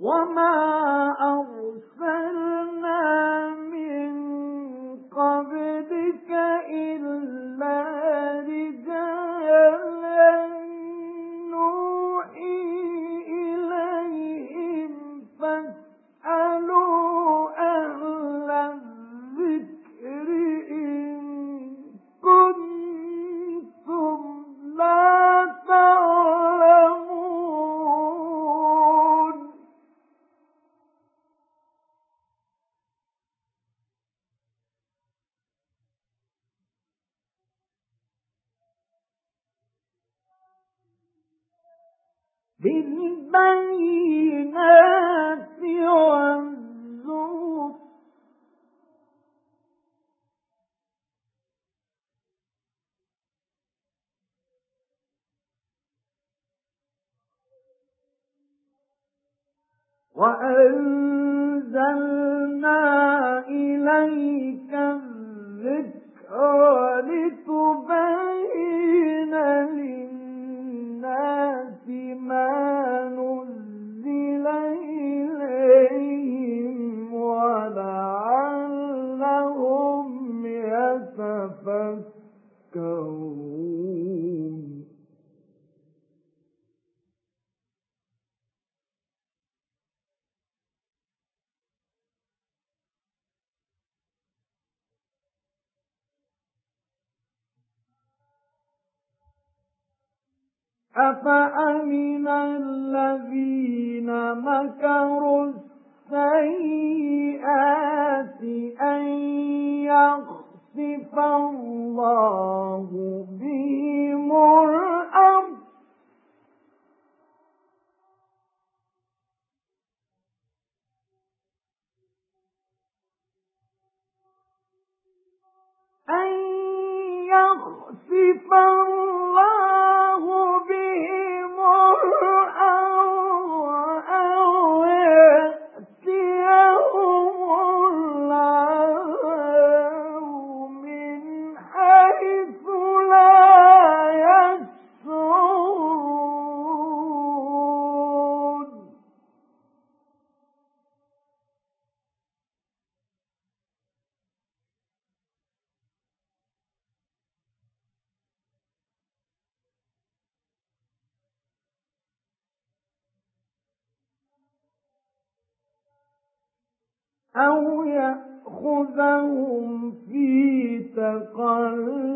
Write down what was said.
وَمَا أَرْسَلْنَا بِالْبَيِّنَاتِ وَالزُّبُرِ. وَأَنزَلْنَا إِلَيْكَ أَفَأَمِنَ الَّذِينَ مَكَرُوا السَّيِّئَاتِ أَن يَخْسِفَ اللَّهُ بِهِمُ الْأَرْضَ؟ أَن يَخْسِفَ اللَّهُ أَوْ يَأْخُذَهُمْ فِي تَقَلُّبِهِمْ